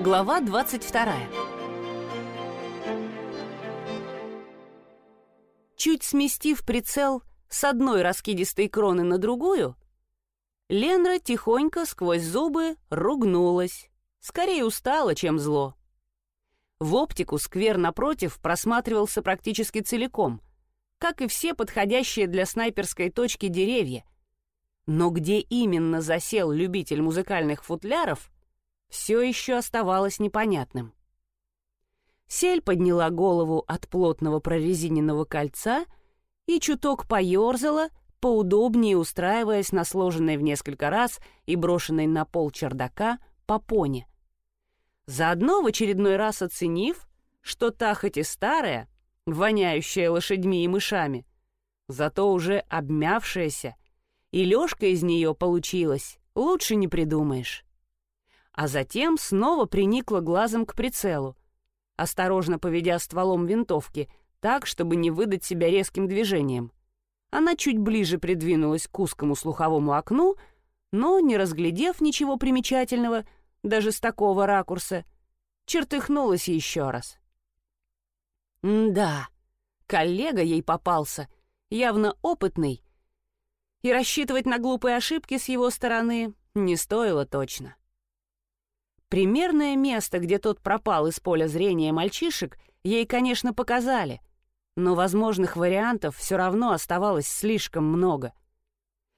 Глава 22. Чуть сместив прицел с одной раскидистой кроны на другую, Ленра тихонько сквозь зубы ругнулась. Скорее устала, чем зло. В оптику сквер напротив просматривался практически целиком, как и все подходящие для снайперской точки деревья. Но где именно засел любитель музыкальных футляров, все еще оставалось непонятным. Сель подняла голову от плотного прорезиненного кольца и чуток поерзала, поудобнее устраиваясь на сложенной в несколько раз и брошенной на пол чердака попоне. Заодно в очередной раз оценив, что та хоть и старая, воняющая лошадьми и мышами, зато уже обмявшаяся, и лёжка из нее получилась, лучше не придумаешь. А затем снова приникла глазом к прицелу, осторожно поведя стволом винтовки так, чтобы не выдать себя резким движением. Она чуть ближе придвинулась к узкому слуховому окну, но, не разглядев ничего примечательного, даже с такого ракурса, чертыхнулась еще раз. да, коллега ей попался, явно опытный, и рассчитывать на глупые ошибки с его стороны не стоило точно. Примерное место, где тот пропал из поля зрения мальчишек, ей, конечно, показали, но возможных вариантов все равно оставалось слишком много.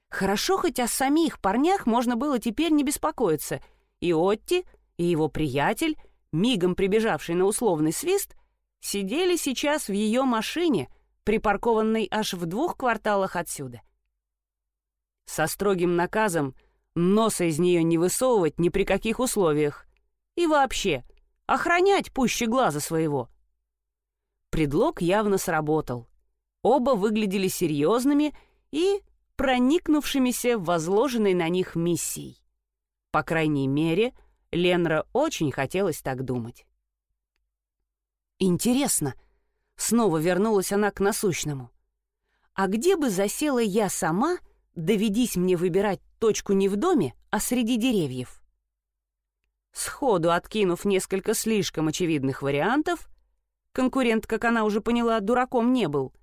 Хорошо, хоть о самих парнях можно было теперь не беспокоиться, и Отти, и его приятель, мигом прибежавший на условный свист, сидели сейчас в ее машине, припаркованной аж в двух кварталах отсюда. Со строгим наказом носа из нее не высовывать ни при каких условиях. И вообще, охранять пуще глаза своего — Предлог явно сработал. Оба выглядели серьезными и проникнувшимися возложенной на них миссией. По крайней мере, Ленра очень хотелось так думать. «Интересно», — снова вернулась она к насущному, «а где бы засела я сама, доведись мне выбирать точку не в доме, а среди деревьев?» Сходу откинув несколько слишком очевидных вариантов, Конкурент, как она уже поняла, дураком не был.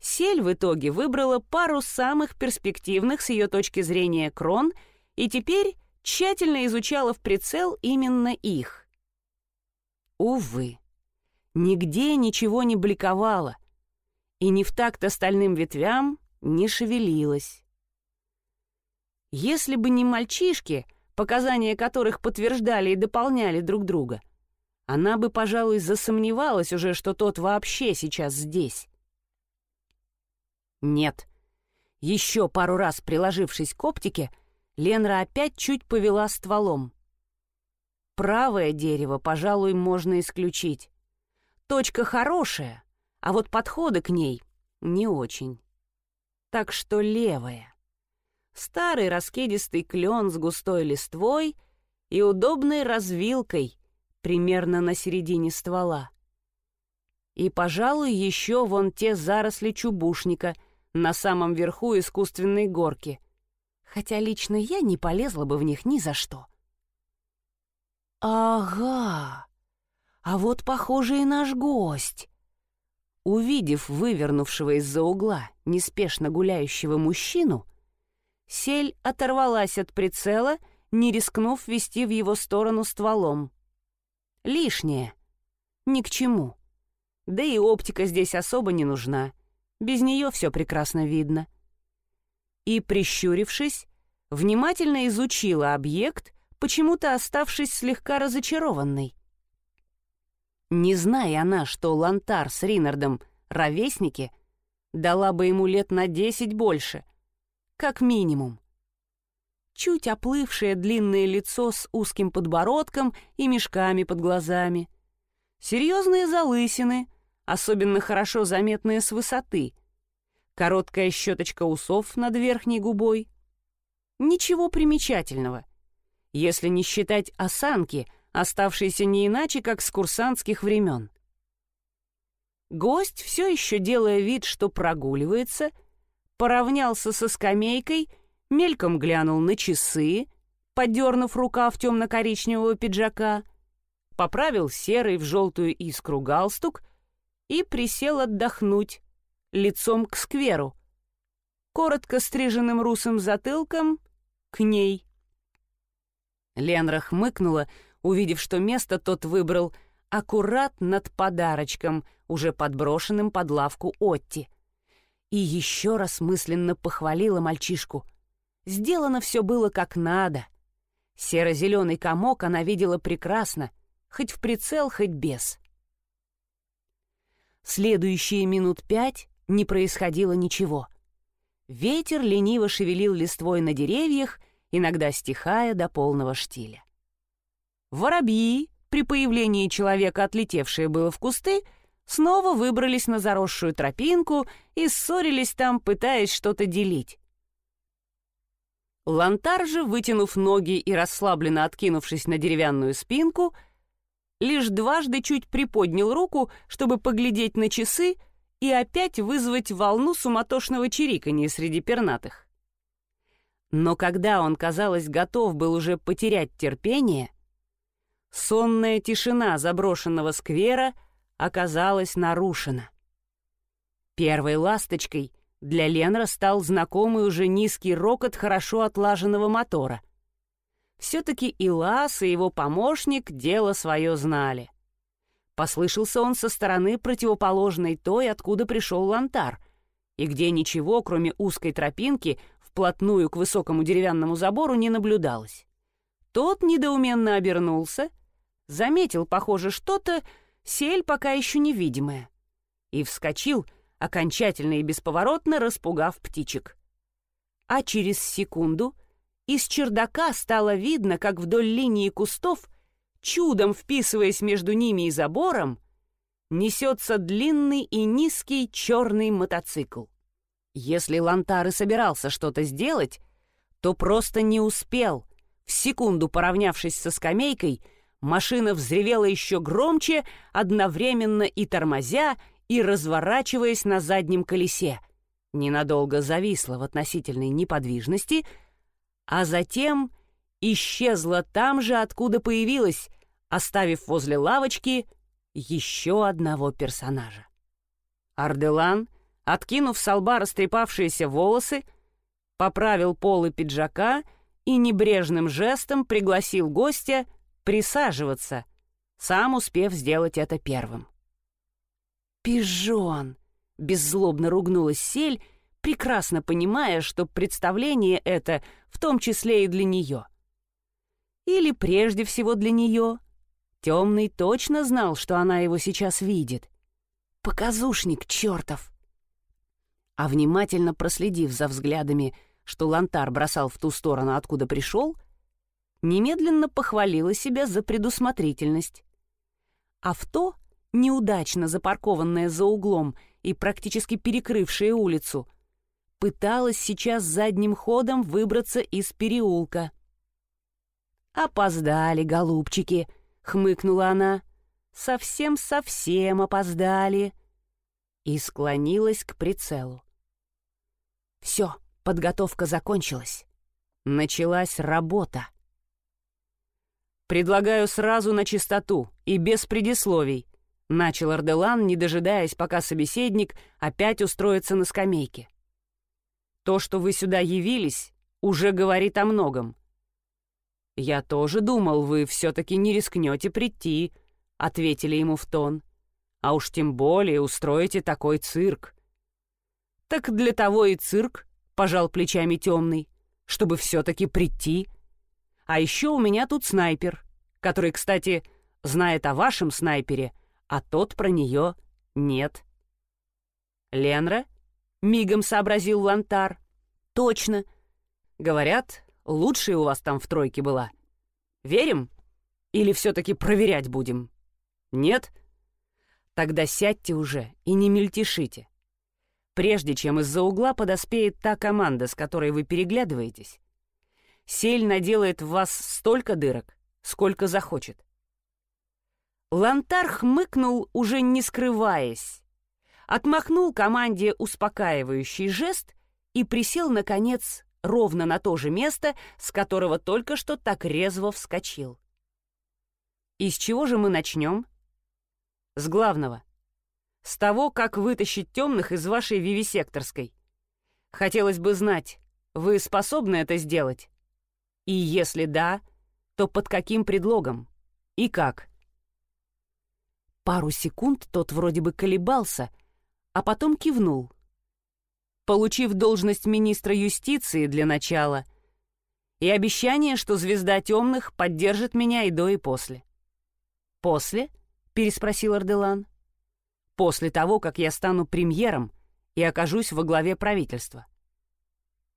Сель в итоге выбрала пару самых перспективных с ее точки зрения крон и теперь тщательно изучала в прицел именно их. Увы, нигде ничего не бликовало, и ни в такт остальным ветвям не шевелилось. Если бы не мальчишки, показания которых подтверждали и дополняли друг друга — она бы, пожалуй, засомневалась уже, что тот вообще сейчас здесь. Нет. Еще пару раз приложившись к оптике, Ленра опять чуть повела стволом. Правое дерево, пожалуй, можно исключить. Точка хорошая, а вот подходы к ней не очень. Так что левая. Старый раскидистый клен с густой листвой и удобной развилкой — примерно на середине ствола. И, пожалуй, еще вон те заросли чубушника на самом верху искусственной горки. Хотя лично я не полезла бы в них ни за что. «Ага! А вот, похоже, и наш гость!» Увидев вывернувшего из-за угла неспешно гуляющего мужчину, Сель оторвалась от прицела, не рискнув вести в его сторону стволом. Лишнее. Ни к чему. Да и оптика здесь особо не нужна. Без нее все прекрасно видно. И, прищурившись, внимательно изучила объект, почему-то оставшись слегка разочарованной. Не зная она, что Лантар с Ринардом — ровесники, дала бы ему лет на десять больше, как минимум чуть оплывшее длинное лицо с узким подбородком и мешками под глазами. Серьезные залысины, особенно хорошо заметные с высоты. Короткая щеточка усов над верхней губой. Ничего примечательного, если не считать осанки, оставшейся не иначе, как с курсантских времен. Гость, все еще делая вид, что прогуливается, поравнялся со скамейкой — мельком глянул на часы, подернув рукав темно-коричневого пиджака, поправил серый в желтую искру галстук и присел отдохнуть, лицом к скверу, коротко стриженным русым затылком к ней. Ленра хмыкнула, увидев, что место тот выбрал аккурат над подарочком, уже подброшенным под лавку Отти. И еще раз мысленно похвалила мальчишку. Сделано все было как надо. Серо-зеленый комок она видела прекрасно, хоть в прицел, хоть без. Следующие минут пять не происходило ничего. Ветер лениво шевелил листвой на деревьях, иногда стихая до полного штиля. Воробьи, при появлении человека, отлетевшие было в кусты, снова выбрались на заросшую тропинку и ссорились там, пытаясь что-то делить. Лантар же, вытянув ноги и расслабленно откинувшись на деревянную спинку, лишь дважды чуть приподнял руку, чтобы поглядеть на часы и опять вызвать волну суматошного чириканья среди пернатых. Но когда он, казалось, готов был уже потерять терпение, сонная тишина заброшенного сквера оказалась нарушена. Первой ласточкой для Ленра стал знакомый уже низкий рокот хорошо отлаженного мотора. Все-таки и Лас, и его помощник дело свое знали. Послышался он со стороны противоположной той, откуда пришел Лантар, и где ничего, кроме узкой тропинки, вплотную к высокому деревянному забору не наблюдалось. Тот недоуменно обернулся, заметил, похоже, что-то, сель пока еще невидимое, и вскочил, окончательно и бесповоротно распугав птичек. А через секунду из чердака стало видно, как вдоль линии кустов чудом вписываясь между ними и забором, несется длинный и низкий черный мотоцикл. Если Лантар и собирался что-то сделать, то просто не успел. В секунду поравнявшись со скамейкой, машина взревела еще громче, одновременно и тормозя, и разворачиваясь на заднем колесе. Ненадолго зависла в относительной неподвижности, а затем исчезла там же, откуда появилась, оставив возле лавочки еще одного персонажа. Арделан, откинув с лба растрепавшиеся волосы, поправил полы пиджака и небрежным жестом пригласил гостя присаживаться, сам успев сделать это первым. «Пижон!» — беззлобно ругнулась Сель, прекрасно понимая, что представление это в том числе и для нее. Или прежде всего для нее, Темный точно знал, что она его сейчас видит. Показушник чертов! А внимательно проследив за взглядами, что Лантар бросал в ту сторону, откуда пришел, немедленно похвалила себя за предусмотрительность. Авто, неудачно запаркованное за углом и практически перекрывшее улицу, пыталось сейчас задним ходом выбраться из переулка. «Опоздали, голубчики!» — хмыкнула она. «Совсем-совсем опоздали!» И склонилась к прицелу. «Все, подготовка закончилась. Началась работа». «Предлагаю сразу на чистоту и без предисловий», — начал Арделан, не дожидаясь, пока собеседник опять устроится на скамейке. «То, что вы сюда явились, уже говорит о многом. «Я тоже думал, вы все-таки не рискнете прийти», — ответили ему в тон. «А уж тем более устроите такой цирк». «Так для того и цирк», — пожал плечами темный, «чтобы все-таки прийти. А еще у меня тут снайпер, который, кстати, знает о вашем снайпере, а тот про нее нет». «Ленра?» — мигом сообразил Лантар. «Точно. Говорят, Лучшая у вас там в тройке была. Верим? Или все-таки проверять будем? Нет? Тогда сядьте уже и не мельтешите. Прежде чем из-за угла подоспеет та команда, с которой вы переглядываетесь, сель наделает в вас столько дырок, сколько захочет. Лантар хмыкнул, уже не скрываясь, отмахнул команде успокаивающий жест и присел, наконец, ровно на то же место, с которого только что так резво вскочил. И с чего же мы начнем? С главного. С того, как вытащить темных из вашей вивисекторской. Хотелось бы знать, вы способны это сделать? И если да, то под каким предлогом? И как? Пару секунд тот вроде бы колебался, а потом кивнул. Получив должность министра юстиции для начала и обещание, что звезда темных поддержит меня и до, и после. «После?» — переспросил Арделан. «После того, как я стану премьером и окажусь во главе правительства».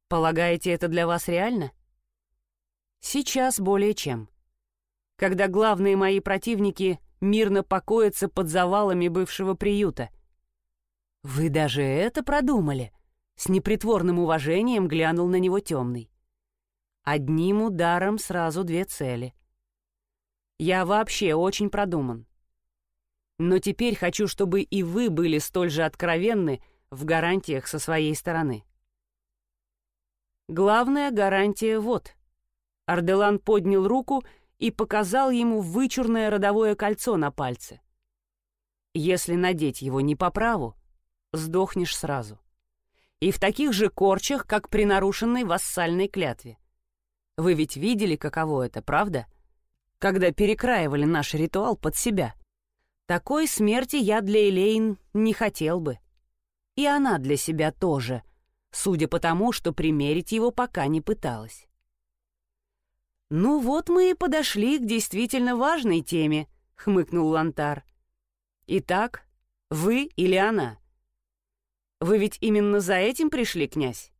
«Полагаете, это для вас реально?» «Сейчас более чем. Когда главные мои противники мирно покоятся под завалами бывшего приюта». «Вы даже это продумали?» С непритворным уважением глянул на него темный. Одним ударом сразу две цели — я вообще очень продуман. Но теперь хочу, чтобы и вы были столь же откровенны в гарантиях со своей стороны. Главная гарантия вот. Арделан поднял руку и показал ему вычурное родовое кольцо на пальце. Если надеть его не по праву, сдохнешь сразу. И в таких же корчах, как при нарушенной вассальной клятве. Вы ведь видели, каково это, правда? — когда перекраивали наш ритуал под себя. Такой смерти я для Элейн не хотел бы. И она для себя тоже, судя по тому, что примерить его пока не пыталась. «Ну вот мы и подошли к действительно важной теме», — хмыкнул Лантар. «Итак, вы или она? Вы ведь именно за этим пришли, князь?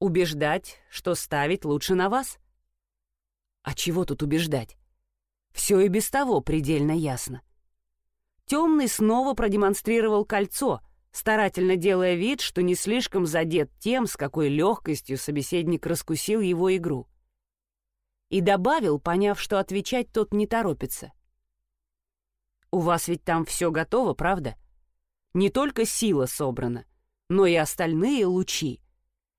Убеждать, что ставить лучше на вас?» «А чего тут убеждать? Все и без того предельно ясно. Темный снова продемонстрировал кольцо, старательно делая вид, что не слишком задет тем, с какой легкостью собеседник раскусил его игру. И добавил, поняв, что отвечать тот не торопится. «У вас ведь там все готово, правда? Не только сила собрана, но и остальные лучи.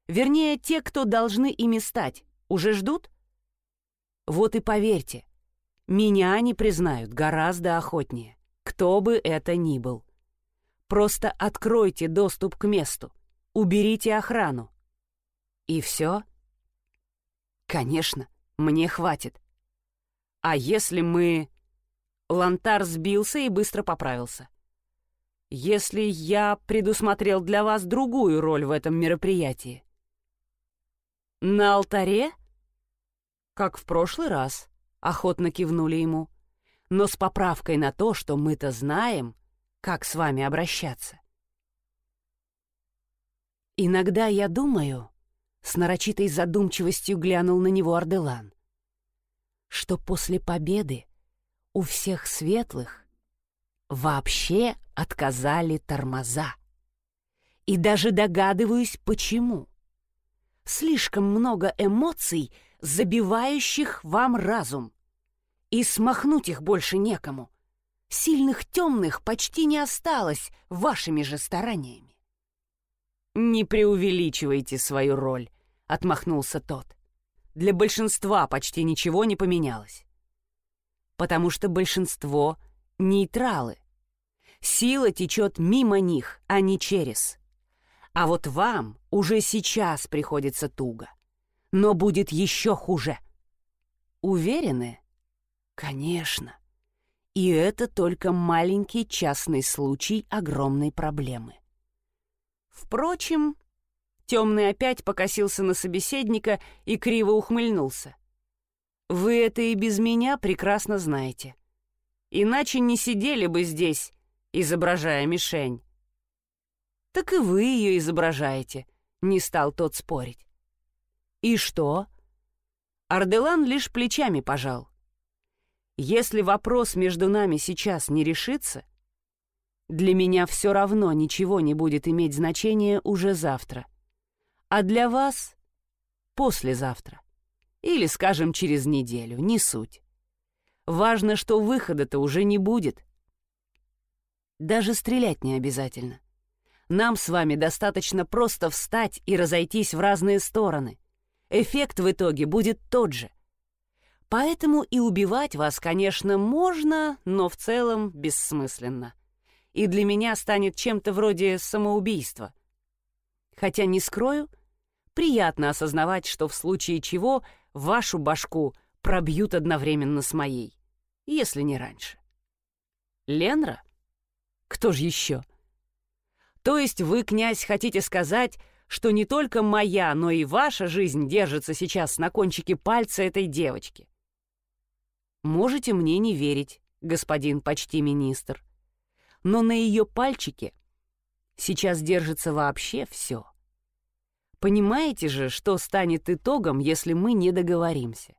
Вернее, те, кто должны ими стать, уже ждут? Вот и поверьте, меня они признают гораздо охотнее, кто бы это ни был. Просто откройте доступ к месту, уберите охрану. И все? Конечно, мне хватит. А если мы... Лантар сбился и быстро поправился. Если я предусмотрел для вас другую роль в этом мероприятии? На алтаре? Как в прошлый раз охотно кивнули ему, но с поправкой на то, что мы-то знаем, как с вами обращаться. Иногда я думаю, с нарочитой задумчивостью глянул на него Арделан, что после победы у всех светлых вообще отказали тормоза. И даже догадываюсь, почему. Слишком много эмоций, забивающих вам разум и смахнуть их больше некому. Сильных темных почти не осталось вашими же стараниями. «Не преувеличивайте свою роль», — отмахнулся тот. «Для большинства почти ничего не поменялось. Потому что большинство — нейтралы. Сила течет мимо них, а не через. А вот вам уже сейчас приходится туго. Но будет еще хуже. Уверены?» Конечно. И это только маленький частный случай огромной проблемы. Впрочем, темный опять покосился на собеседника и криво ухмыльнулся. Вы это и без меня прекрасно знаете. Иначе не сидели бы здесь, изображая мишень. Так и вы ее изображаете, не стал тот спорить. И что? Арделан лишь плечами пожал. Если вопрос между нами сейчас не решится, для меня все равно ничего не будет иметь значения уже завтра. А для вас — послезавтра. Или, скажем, через неделю, не суть. Важно, что выхода-то уже не будет. Даже стрелять не обязательно. Нам с вами достаточно просто встать и разойтись в разные стороны. Эффект в итоге будет тот же — Поэтому и убивать вас, конечно, можно, но в целом бессмысленно. И для меня станет чем-то вроде самоубийства. Хотя, не скрою, приятно осознавать, что в случае чего вашу башку пробьют одновременно с моей, если не раньше. Ленра? Кто же еще? То есть вы, князь, хотите сказать, что не только моя, но и ваша жизнь держится сейчас на кончике пальца этой девочки? Можете мне не верить, господин почти министр, но на ее пальчике сейчас держится вообще все. Понимаете же, что станет итогом, если мы не договоримся?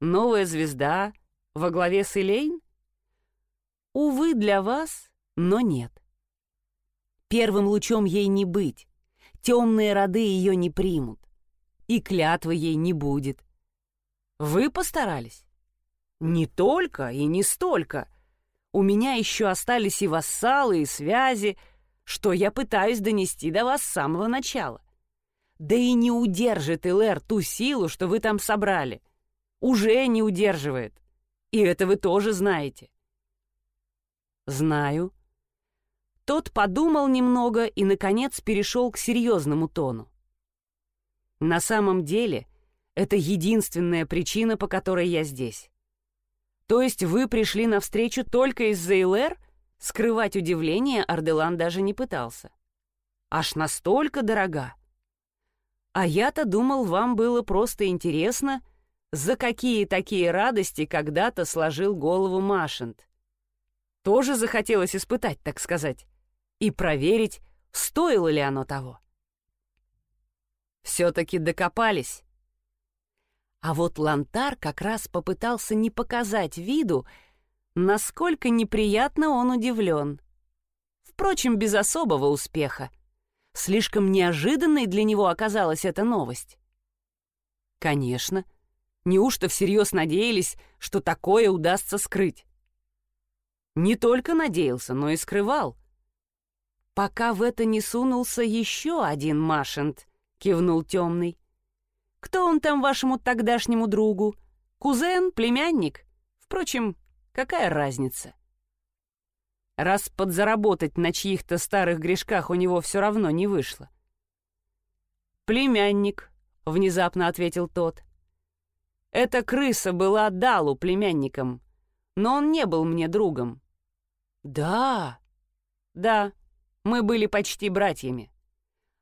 Новая звезда во главе с Элейн? Увы, для вас, но нет. Первым лучом ей не быть. Темные роды ее не примут. И клятвы ей не будет. Вы постарались? Не только и не столько. У меня еще остались и вассалы, и связи, что я пытаюсь донести до вас с самого начала. Да и не удержит Элэр ту силу, что вы там собрали. Уже не удерживает. И это вы тоже знаете. Знаю. Тот подумал немного и, наконец, перешел к серьезному тону. На самом деле, это единственная причина, по которой я здесь. То есть вы пришли навстречу только из-за Элэр? Скрывать удивление Арделан даже не пытался. Аж настолько дорога. А я-то думал, вам было просто интересно, за какие такие радости когда-то сложил голову Машент. Тоже захотелось испытать, так сказать, и проверить, стоило ли оно того. Все-таки докопались. А вот Лантар как раз попытался не показать виду, насколько неприятно он удивлен. Впрочем, без особого успеха. Слишком неожиданной для него оказалась эта новость. Конечно. Неужто всерьез надеялись, что такое удастся скрыть? Не только надеялся, но и скрывал. «Пока в это не сунулся еще один Машент», — кивнул темный. «Кто он там вашему тогдашнему другу? Кузен, племянник? Впрочем, какая разница?» раз подзаработать на чьих-то старых грешках у него все равно не вышло. «Племянник», — внезапно ответил тот. «Эта крыса была Далу племянником, но он не был мне другом». «Да, да, мы были почти братьями,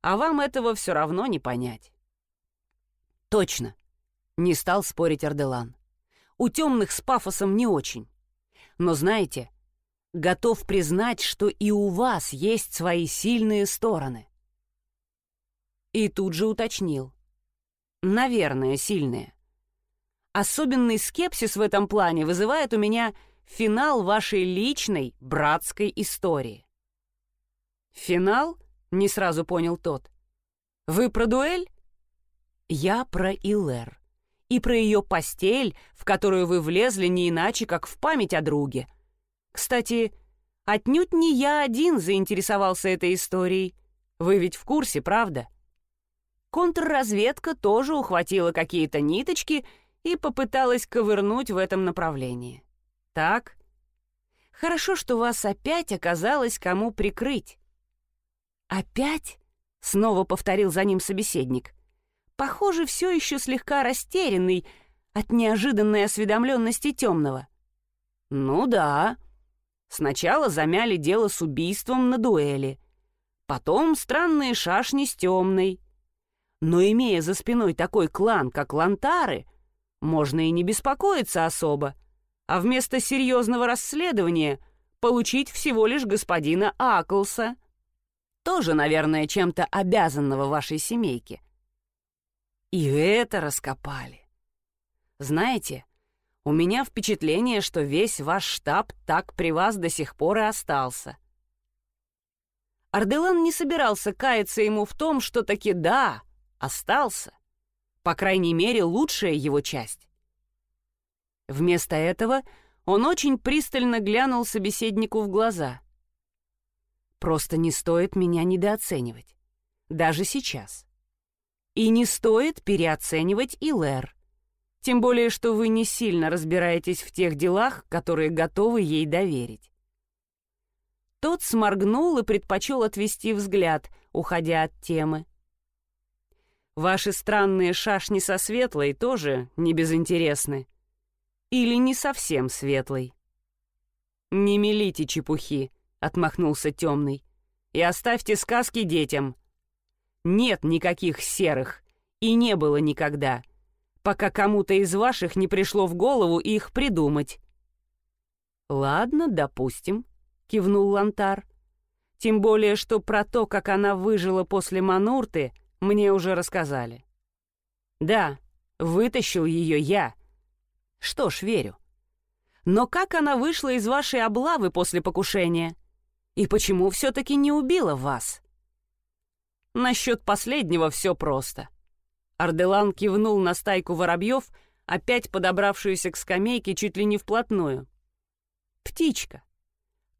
а вам этого все равно не понять». «Точно», — не стал спорить Арделан. «У темных с пафосом не очень. Но знаете, — готов признать, что и у вас есть свои сильные стороны. И тут же уточнил. Наверное, сильные. Особенный скепсис в этом плане вызывает у меня финал вашей личной братской истории. «Финал?» — не сразу понял тот. «Вы про дуэль?» «Я про Илэр. И про ее постель, в которую вы влезли не иначе, как в память о друге», кстати, отнюдь не я один заинтересовался этой историей. Вы ведь в курсе, правда? Контрразведка тоже ухватила какие-то ниточки и попыталась ковырнуть в этом направлении. Так? Хорошо, что вас опять оказалось кому прикрыть. «Опять?» — снова повторил за ним собеседник. «Похоже, все еще слегка растерянный от неожиданной осведомленности темного». «Ну да», Сначала замяли дело с убийством на дуэли, потом странные шашни с темной. Но имея за спиной такой клан, как Лантары, можно и не беспокоиться особо, а вместо серьезного расследования получить всего лишь господина Аклса, тоже, наверное, чем-то обязанного вашей семейке. И это раскопали. Знаете, у меня впечатление, что весь ваш штаб так при вас до сих пор и остался. Арделан не собирался каяться ему в том, что таки да, остался. По крайней мере, лучшая его часть. Вместо этого он очень пристально глянул собеседнику в глаза. «Просто не стоит меня недооценивать. Даже сейчас. И не стоит переоценивать Илэр. Тем более, что вы не сильно разбираетесь в тех делах, которые готовы ей доверить. Тот сморгнул и предпочел отвести взгляд, уходя от темы. Ваши странные шашни со светлой тоже не безинтересны. Или не совсем светлой. «Не мелите чепухи», — отмахнулся темный. «И оставьте сказки детям. Нет никаких серых, и не было никогда, пока кому-то из ваших не пришло в голову их придумать». «Ладно, допустим», — кивнул Лантар. «Тем более, что про то, как она выжила после Манурты, мне уже рассказали». «Да, вытащил ее я». «Что ж, верю. Но как она вышла из вашей облавы после покушения? И почему все-таки не убила вас?» Насчет последнего все просто. Арделан кивнул на стайку воробьев, опять подобравшуюся к скамейке чуть ли не вплотную. Птичка.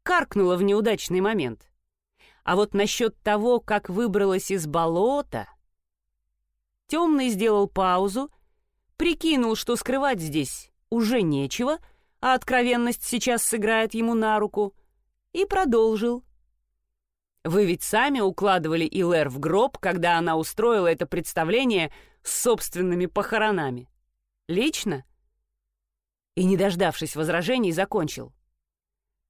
Каркнула в неудачный момент. А вот насчет того, как выбралась из болота... Темный сделал паузу, прикинул, что скрывать здесь уже нечего, а откровенность сейчас сыграет ему на руку, и продолжил. Вы ведь сами укладывали Илэр в гроб, когда она устроила это представление с собственными похоронами. Лично? И, не дождавшись возражений, закончил.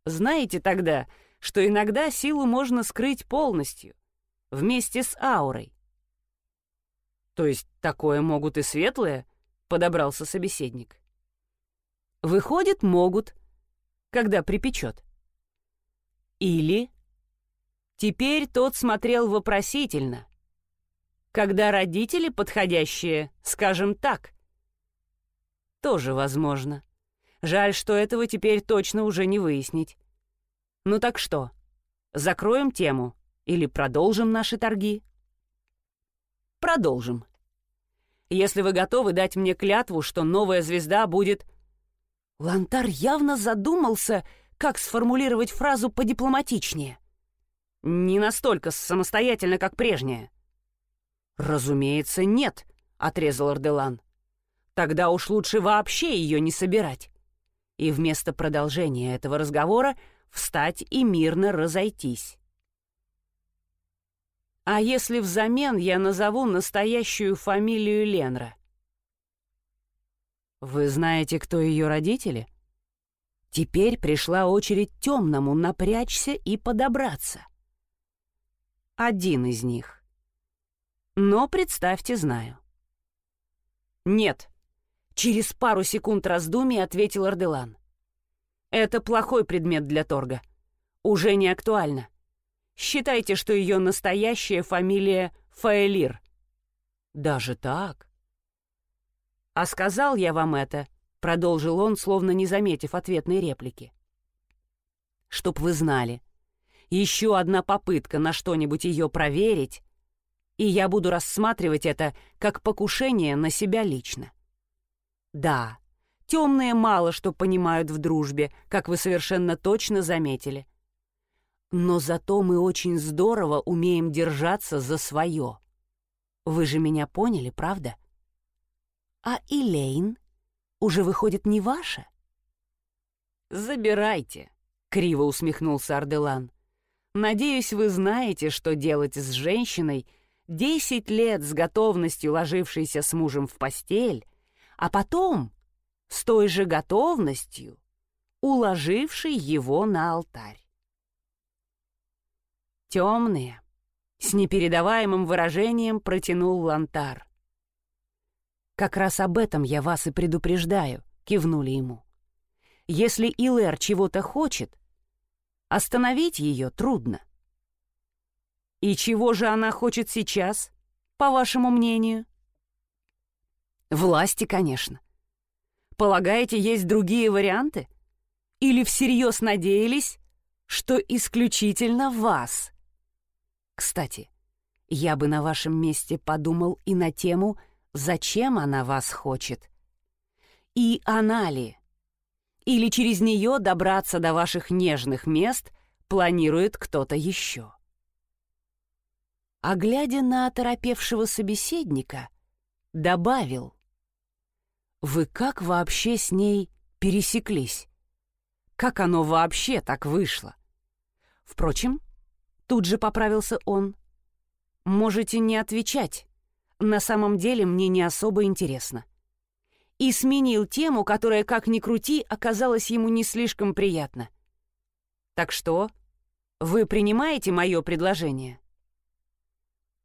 Знаете тогда, что иногда силу можно скрыть полностью, вместе с аурой. То есть такое могут и светлые, подобрался собеседник. Выходит, могут, когда припечет. Или Теперь тот смотрел вопросительно. Когда родители подходящие, скажем так. Тоже возможно. Жаль, что этого теперь точно уже не выяснить. Ну так что, закроем тему или продолжим наши торги? Продолжим. Если вы готовы дать мне клятву, что новая звезда будет... Лантар явно задумался, как сформулировать фразу подипломатичнее. Не настолько самостоятельно, как прежняя. «Разумеется, нет», — отрезал Арделан. «Тогда уж лучше вообще ее не собирать. И вместо продолжения этого разговора встать и мирно разойтись». «А если взамен я назову настоящую фамилию Ленра?» «Вы знаете, кто ее родители?» Теперь пришла очередь темному напрячься и подобраться один из них. Но, представьте, знаю. «Нет», — через пару секунд раздумий ответил Арделан. «Это плохой предмет для торга. Уже не актуально. Считайте, что ее настоящая фамилия Фаэлир». «Даже так?» «А сказал я вам это», — продолжил он, словно не заметив ответной реплики. «Чтоб вы знали, еще одна попытка на что-нибудь ее проверить, и я буду рассматривать это как покушение на себя лично. Да, темные мало что понимают в дружбе, как вы совершенно точно заметили. Но зато мы очень здорово умеем держаться за свое. Вы же меня поняли, правда? А Илейн уже выходит не ваша? «Забирайте», — криво усмехнулся Арделан. Надеюсь, вы знаете, что делать с женщиной, десять лет с готовностью ложившейся с мужем в постель, а потом с той же готовностью уложившей его на алтарь. Темные, с непередаваемым выражением протянул Лантар. «Как раз об этом я вас и предупреждаю», — кивнули ему. «Если Илэр чего-то хочет, Остановить ее трудно. И чего же она хочет сейчас, по вашему мнению? Власти, конечно. Полагаете, есть другие варианты? Или всерьез надеялись, что исключительно вас? Кстати, я бы на вашем месте подумал и на тему, зачем она вас хочет. И она ли или через нее добраться до ваших нежных мест планирует кто-то еще. А глядя на оторопевшего собеседника, добавил. Вы как вообще с ней пересеклись? Как оно вообще так вышло? Впрочем, тут же поправился он. Можете не отвечать. На самом деле мне не особо интересно. И сменил тему, которая, как ни крути, оказалась ему не слишком приятна. Так что, вы принимаете мое предложение?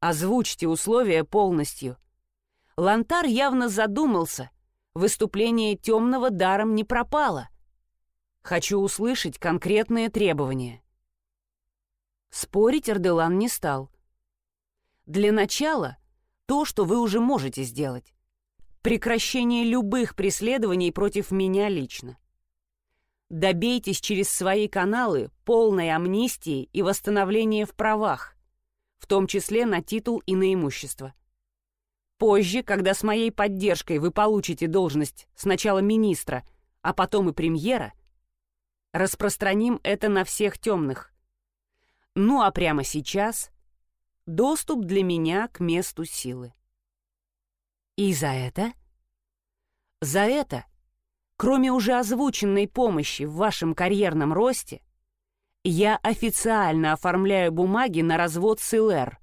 Озвучьте условия полностью. Лантар явно задумался. Выступление темного даром не пропало. Хочу услышать конкретные требования. Спорить Арделан не стал. Для начала то, что вы уже можете сделать. Прекращение любых преследований против меня лично. Добейтесь через свои каналы полной амнистии и восстановления в правах, в том числе на титул и на имущество. Позже, когда с моей поддержкой вы получите должность сначала министра, а потом и премьера, распространим это на всех темных. Ну а прямо сейчас доступ для меня к месту силы. И за это? За это, кроме уже озвученной помощи в вашем карьерном росте, я официально оформляю бумаги на развод с ИЛР,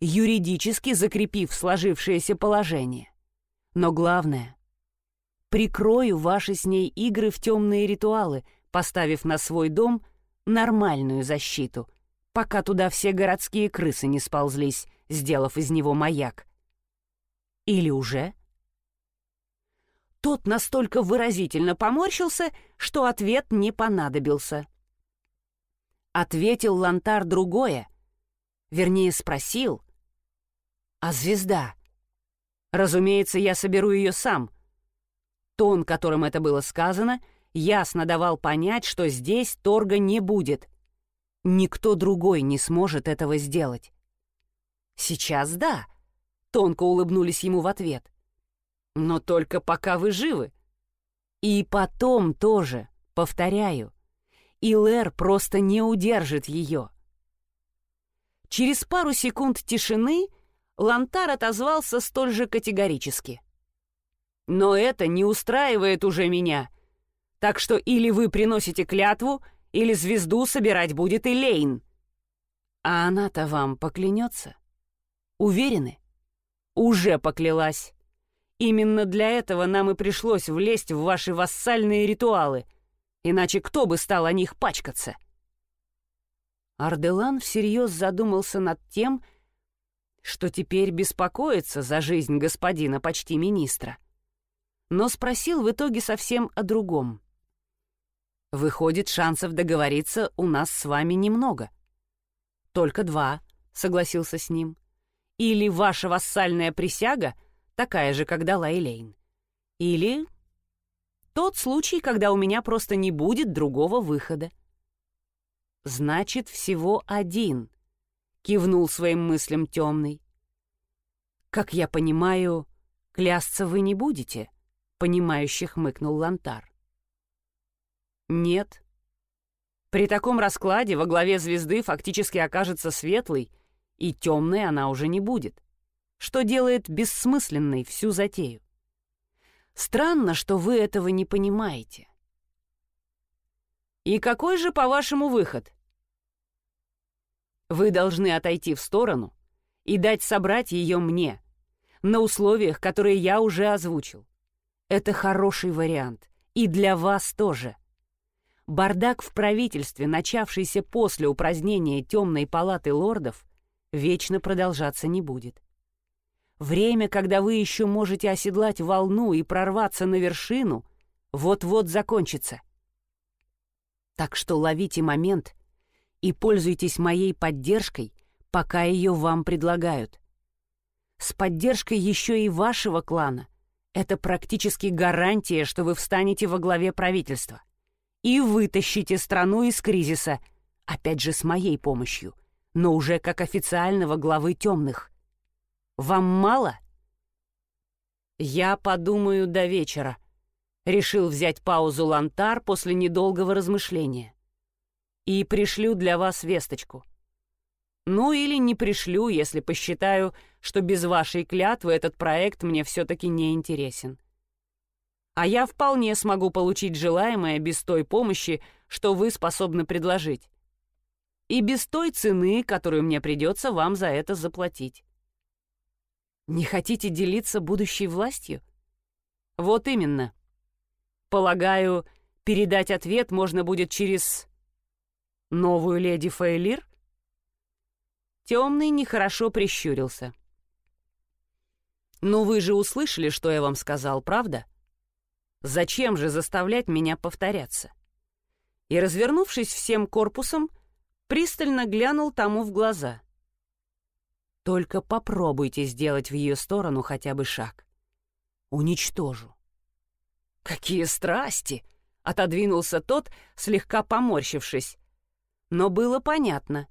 юридически закрепив сложившееся положение. Но главное, прикрою ваши с ней игры в темные ритуалы, поставив на свой дом нормальную защиту — пока туда все городские крысы не сползлись, сделав из него маяк. Или уже? Тот настолько выразительно поморщился, что ответ не понадобился. Ответил Лантар другое. Вернее, спросил. «А звезда?» «Разумеется, я соберу ее сам». Тон, которым это было сказано, ясно давал понять, что здесь торга не будет — Никто другой не сможет этого сделать. Сейчас да, тонко улыбнулись ему в ответ. Но только пока вы живы. И потом тоже, повторяю, Илэр просто не удержит ее. Через пару секунд тишины Лантар отозвался столь же категорически. «Но это не устраивает уже меня, так что или вы приносите клятву, или звезду собирать будет Элейн. А она-то вам поклянется? Уверены? Уже поклялась. Именно для этого нам и пришлось влезть в ваши вассальные ритуалы, иначе кто бы стал о них пачкаться? Арделан всерьез задумался над тем, что теперь беспокоится за жизнь господина почти министра, но спросил в итоге совсем о другом. Выходит, шансов договориться у нас с вами немного. Только два, согласился с ним. Или ваша вассальная присяга, такая же, как дала Элейн. Или тот случай, когда у меня просто не будет другого выхода. Значит, всего один, кивнул своим мыслям темный. Как я понимаю, клясться вы не будете, понимающе хмыкнул Лантар. Нет. При таком раскладе во главе звезды фактически окажется светлой, и темной она уже не будет, что делает бессмысленной всю затею. Странно, что вы этого не понимаете. И какой же, по-вашему, выход? Вы должны отойти в сторону и дать собрать ее мне, на условиях, которые я уже озвучил. Это хороший вариант, и для вас тоже. Бардак в правительстве, начавшийся после упразднения темной палаты лордов, вечно продолжаться не будет. Время, когда вы еще можете оседлать волну и прорваться на вершину, вот-вот закончится. Так что ловите момент и пользуйтесь моей поддержкой, пока ее вам предлагают. С поддержкой еще и вашего клана это практически гарантия, что вы встанете во главе правительства и вытащите страну из кризиса, опять же с моей помощью, но уже как официального главы темных. Вам мало? Я подумаю до вечера. Решил взять паузу Лантар после недолгого размышления. И пришлю для вас весточку. Ну или не пришлю, если посчитаю, что без вашей клятвы этот проект мне все-таки не интересен. А я вполне смогу получить желаемое без той помощи, что вы способны предложить. И без той цены, которую мне придется вам за это заплатить. Не хотите делиться будущей властью? Вот именно. Полагаю, передать ответ можно будет через новую леди Фейлир? Темный нехорошо прищурился. «Ну вы же услышали, что я вам сказал, правда? Зачем же заставлять меня повторяться?» И, развернувшись всем корпусом, пристально глянул тому в глаза. «Только попробуйте сделать в ее сторону хотя бы шаг. Уничтожу». «Какие страсти!» — отодвинулся тот, слегка поморщившись. Но было понятно.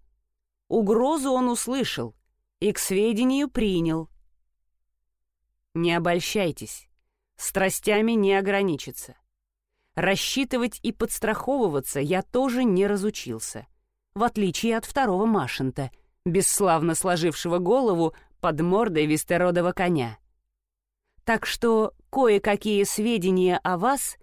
Угрозу он услышал и к сведению принял. Не обольщайтесь, страстями не ограничится. Рассчитывать и подстраховываться я тоже не разучился, в отличие от второго Машента, бесславно сложившего голову под мордой вестеродого коня. Так что кое-какие сведения о вас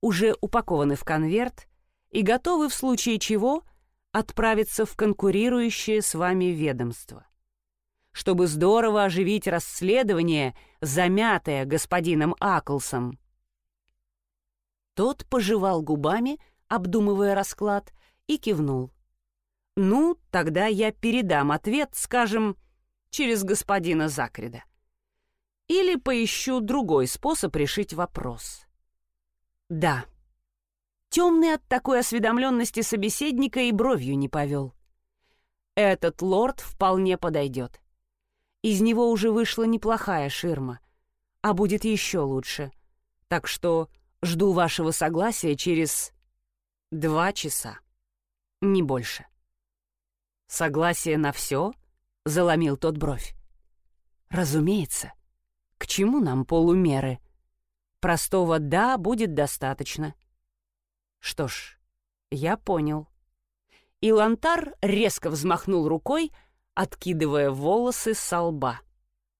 уже упакованы в конверт и готовы в случае чего отправиться в конкурирующее с вами ведомство. Чтобы здорово оживить расследование, замятое господином Аклсом. Тот пожевал губами, обдумывая расклад, и кивнул. «Ну, тогда я передам ответ, скажем, через господина Закрида. Или поищу другой способ решить вопрос». «Да», Темный от такой осведомленности собеседника и бровью не повел. Этот лорд вполне подойдет. Из него уже вышла неплохая ширма, а будет еще лучше. Так что жду вашего согласия через два часа. Не больше. Согласие на все? Заломил тот бровь. Разумеется. К чему нам полумеры? Простого «да» будет достаточно. Что ж, я понял. И Лантар резко взмахнул рукой, откидывая волосы со лба.